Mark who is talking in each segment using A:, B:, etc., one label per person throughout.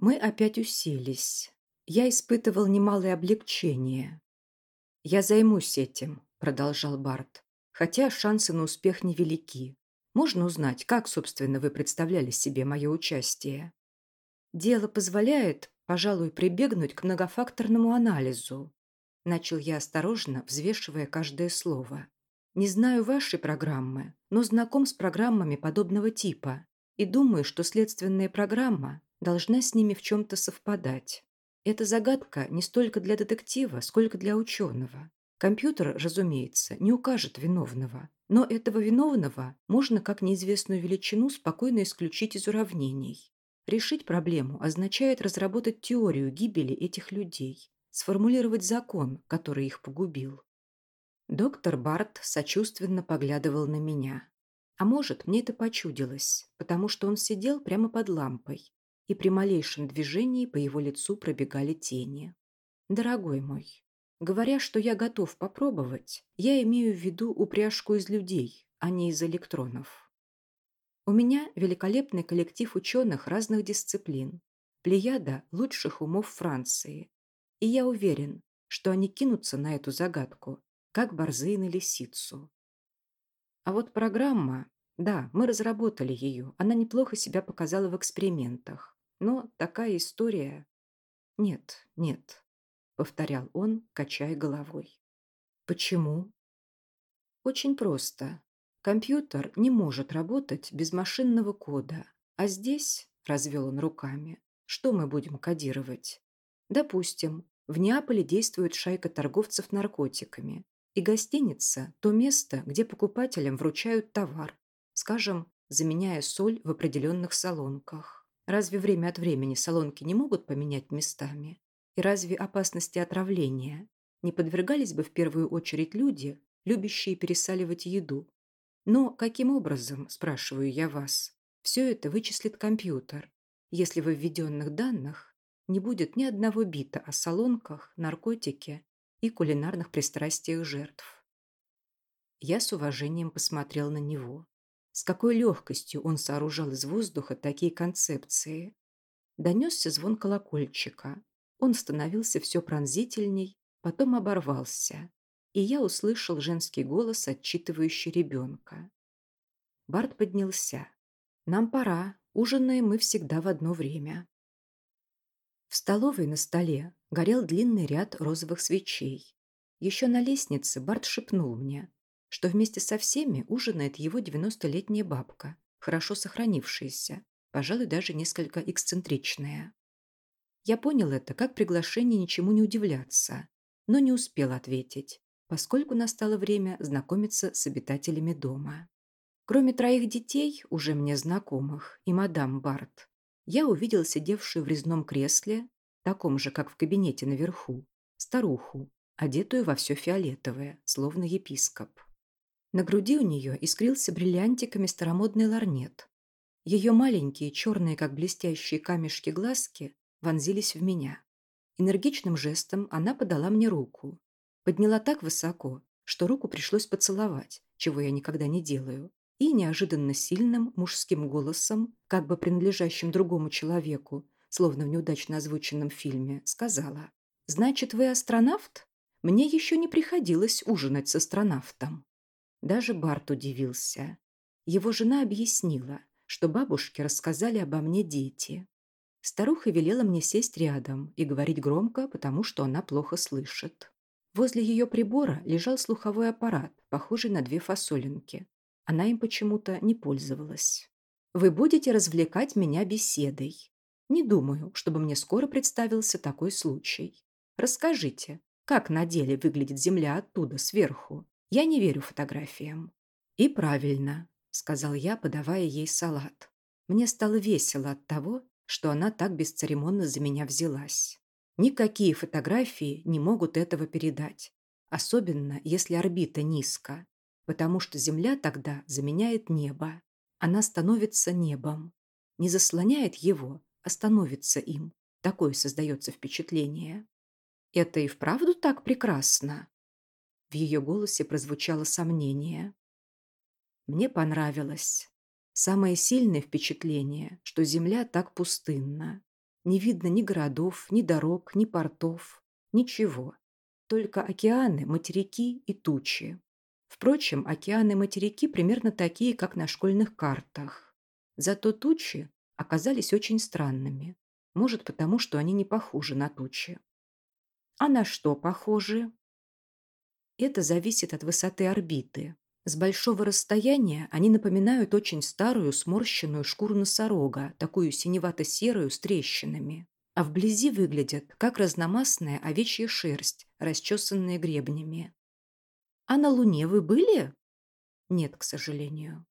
A: Мы опять уселись. Я испытывал немалое облегчение. «Я займусь этим», – продолжал Барт. «Хотя шансы на успех невелики. Можно узнать, как, собственно, вы представляли себе мое участие?» «Дело позволяет, пожалуй, прибегнуть к многофакторному анализу», – начал я осторожно, взвешивая каждое слово. «Не знаю вашей программы, но знаком с программами подобного типа и думаю, что следственная программа должна с ними в чем-то совпадать. Эта загадка не столько для детектива, сколько для ученого. Компьютер, разумеется, не укажет виновного, но этого виновного можно как неизвестную величину спокойно исключить из уравнений. Решить проблему означает разработать теорию гибели этих людей, сформулировать закон, который их погубил. Доктор Барт сочувственно поглядывал на меня. А может, мне это почудилось, потому что он сидел прямо под лампой, и при малейшем движении по его лицу пробегали тени. «Дорогой мой, говоря, что я готов попробовать, я имею в виду упряжку из людей, а не из электронов. У меня великолепный коллектив ученых разных дисциплин, плеяда лучших умов Франции, и я уверен, что они кинутся на эту загадку, как борзые на лисицу. А вот программа, да, мы разработали ее, она неплохо себя показала в экспериментах. Но такая история... Нет, нет, повторял он, качая головой. Почему? Очень просто. Компьютер не может работать без машинного кода. А здесь, развел он руками, что мы будем кодировать? Допустим, в Неаполе действует шайка торговцев наркотиками. И гостиница – то место, где покупателям вручают товар, скажем, заменяя соль в определенных салонках. Разве время от времени салонки не могут поменять местами? И разве опасности отравления не подвергались бы в первую очередь люди, любящие пересаливать еду? Но каким образом, спрашиваю я вас, все это вычислит компьютер, если во введенных данных не будет ни одного бита о салонках, наркотике и кулинарных пристрастиях жертв? Я с уважением посмотрел на него. С какой легкостью он сооружал из воздуха такие концепции. Донесся звон колокольчика. Он становился все пронзительней, потом оборвался. И я услышал женский голос, отчитывающий ребенка. Барт поднялся. «Нам пора. Ужинаем мы всегда в одно время». В столовой на столе горел длинный ряд розовых свечей. Еще на лестнице Барт шепнул мне, что вместе со всеми ужинает его 90-летняя бабка, хорошо сохранившаяся, пожалуй, даже несколько эксцентричная. Я понял это как приглашение ничему не удивляться, но не успел ответить, поскольку настало время знакомиться с обитателями дома. Кроме троих детей, уже мне знакомых, и мадам Барт, я увидел сидевшую в резном кресле, таком же, как в кабинете наверху, старуху, одетую во все фиолетовое, словно епископ. На груди у нее искрился бриллиантиками старомодный ларнет. Ее маленькие, черные, как блестящие камешки глазки, вонзились в меня. Энергичным жестом она подала мне руку. Подняла так высоко, что руку пришлось поцеловать, чего я никогда не делаю, и неожиданно сильным мужским голосом, как бы принадлежащим другому человеку, словно в неудачно озвученном фильме, сказала «Значит, вы астронавт? Мне еще не приходилось ужинать с астронавтом». Даже Барт удивился. Его жена объяснила, что бабушке рассказали обо мне дети. Старуха велела мне сесть рядом и говорить громко, потому что она плохо слышит. Возле ее прибора лежал слуховой аппарат, похожий на две фасолинки. Она им почему-то не пользовалась. «Вы будете развлекать меня беседой. Не думаю, чтобы мне скоро представился такой случай. Расскажите, как на деле выглядит Земля оттуда, сверху? Я не верю фотографиям. И правильно, сказал я, подавая ей салат. Мне стало весело от того, что она так бесцеремонно за меня взялась. Никакие фотографии не могут этого передать. Особенно, если орбита низко. Потому что Земля тогда заменяет небо. Она становится небом. Не заслоняет его, а становится им. Такое создается впечатление. Это и вправду так прекрасно. В ее голосе прозвучало сомнение. Мне понравилось. Самое сильное впечатление, что земля так пустынна. Не видно ни городов, ни дорог, ни портов. Ничего. Только океаны, материки и тучи. Впрочем, океаны и материки примерно такие, как на школьных картах. Зато тучи оказались очень странными. Может, потому что они не похожи на тучи. А на что похожи? Это зависит от высоты орбиты. С большого расстояния они напоминают очень старую сморщенную шкуру носорога, такую синевато-серую с трещинами. А вблизи выглядят, как разномастная овечья шерсть, расчесанная гребнями. «А на Луне вы были?» «Нет, к сожалению».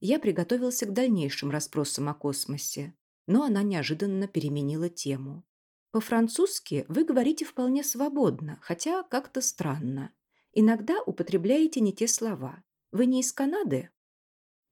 A: Я приготовился к дальнейшим расспросам о космосе, но она неожиданно переменила тему. По-французски вы говорите вполне свободно, хотя как-то странно. Иногда употребляете не те слова. Вы не из Канады?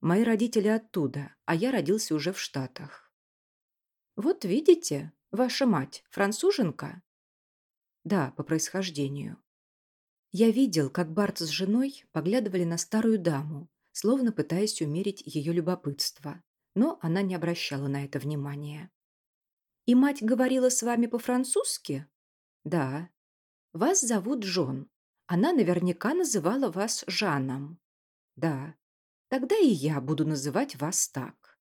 A: Мои родители оттуда, а я родился уже в Штатах. Вот видите, ваша мать француженка? Да, по происхождению. Я видел, как Барт с женой поглядывали на старую даму, словно пытаясь умерить ее любопытство, но она не обращала на это внимания. «И мать говорила с вами по-французски?» «Да». «Вас зовут Джон. Она наверняка называла вас Жаном. Да, тогда и я буду называть вас так.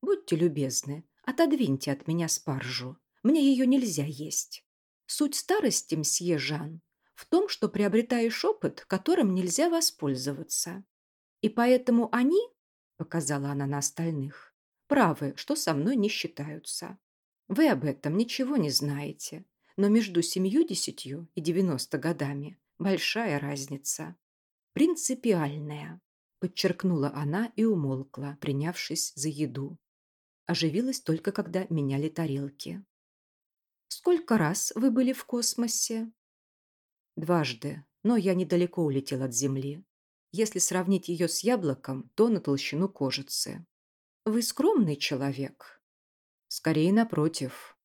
A: Будьте любезны, отодвиньте от меня спаржу. Мне ее нельзя есть. Суть старости, мсье Жан, в том, что приобретаешь опыт, которым нельзя воспользоваться. И поэтому они, показала она на остальных, правы, что со мной не считаются. Вы об этом ничего не знаете, но между семью-десятью и девяносто годами Большая разница. Принципиальная, подчеркнула она и умолкла, принявшись за еду. Оживилась только, когда меняли тарелки. «Сколько раз вы были в космосе?» «Дважды, но я недалеко улетел от Земли. Если сравнить ее с яблоком, то на толщину кожицы. Вы скромный человек?» «Скорее, напротив».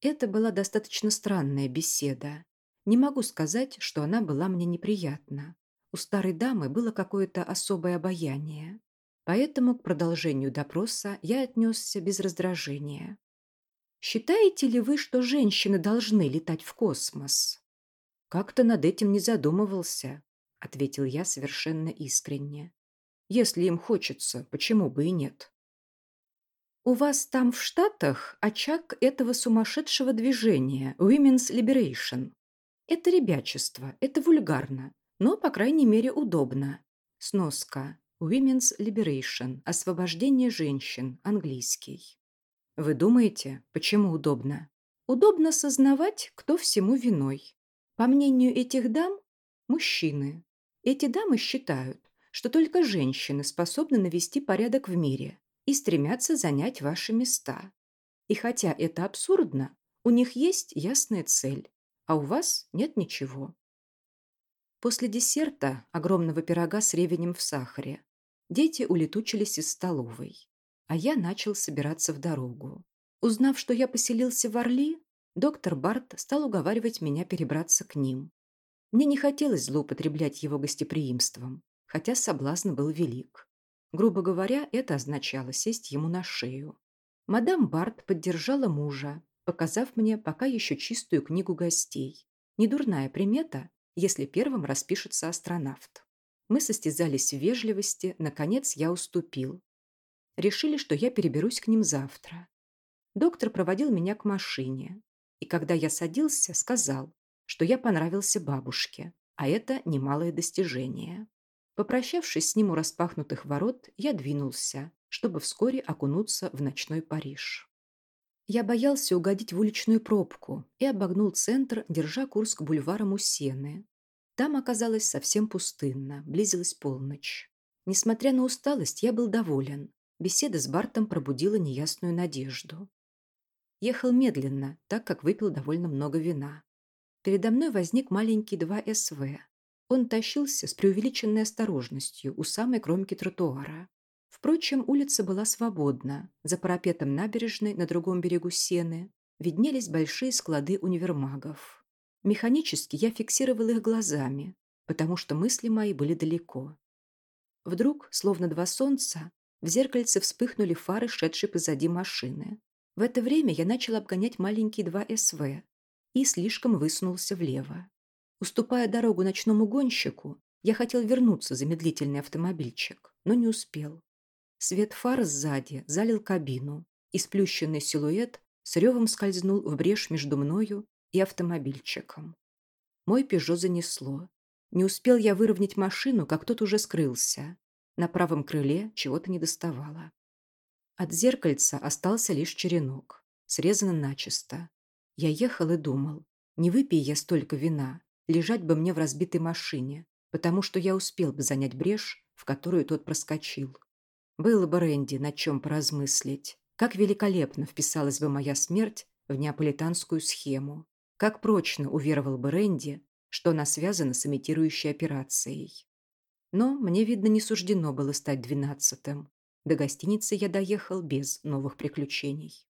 A: Это была достаточно странная беседа. Не могу сказать, что она была мне неприятна. У старой дамы было какое-то особое обаяние. Поэтому к продолжению допроса я отнесся без раздражения. «Считаете ли вы, что женщины должны летать в космос?» «Как-то над этим не задумывался», — ответил я совершенно искренне. «Если им хочется, почему бы и нет?» «У вас там в Штатах очаг этого сумасшедшего движения Women's Liberation. Это ребячество, это вульгарно, но, по крайней мере, удобно. Сноска. Women's Liberation. Освобождение женщин. Английский. Вы думаете, почему удобно? Удобно сознавать, кто всему виной. По мнению этих дам, мужчины. Эти дамы считают, что только женщины способны навести порядок в мире и стремятся занять ваши места. И хотя это абсурдно, у них есть ясная цель а у вас нет ничего. После десерта, огромного пирога с ревенем в сахаре, дети улетучились из столовой, а я начал собираться в дорогу. Узнав, что я поселился в Орли, доктор Барт стал уговаривать меня перебраться к ним. Мне не хотелось злоупотреблять его гостеприимством, хотя соблазн был велик. Грубо говоря, это означало сесть ему на шею. Мадам Барт поддержала мужа, показав мне пока еще чистую книгу гостей. Недурная примета, если первым распишется астронавт. Мы состязались в вежливости, наконец я уступил. Решили, что я переберусь к ним завтра. Доктор проводил меня к машине, и когда я садился, сказал, что я понравился бабушке, а это немалое достижение. Попрощавшись с ним у распахнутых ворот, я двинулся, чтобы вскоре окунуться в ночной Париж. Я боялся угодить в уличную пробку и обогнул центр, держа курс к бульвару Муссены. Там оказалось совсем пустынно, близилась полночь. Несмотря на усталость, я был доволен. Беседа с Бартом пробудила неясную надежду. Ехал медленно, так как выпил довольно много вина. Передо мной возник маленький 2СВ. Он тащился с преувеличенной осторожностью у самой кромки тротуара. Впрочем, улица была свободна. За парапетом набережной на другом берегу Сены виднелись большие склады универмагов. Механически я фиксировал их глазами, потому что мысли мои были далеко. Вдруг, словно два солнца, в зеркальце вспыхнули фары, шедшей позади машины. В это время я начал обгонять маленький 2СВ и слишком высунулся влево. Уступая дорогу ночному гонщику, я хотел вернуться за медлительный автомобильчик, но не успел. Свет фар сзади залил кабину, и сплющенный силуэт с ревом скользнул в брешь между мною и автомобильчиком. Мой «Пежо» занесло. Не успел я выровнять машину, как тот уже скрылся. На правом крыле чего-то не доставало. От зеркальца остался лишь черенок, срезано начисто. Я ехал и думал, не выпей я столько вина, лежать бы мне в разбитой машине, потому что я успел бы занять брешь, в которую тот проскочил. Было бы Рэнди над чем поразмыслить. Как великолепно вписалась бы моя смерть в неаполитанскую схему. Как прочно уверовал бы Рэнди, что она связана с имитирующей операцией. Но мне, видно, не суждено было стать двенадцатым. До гостиницы я доехал без новых приключений.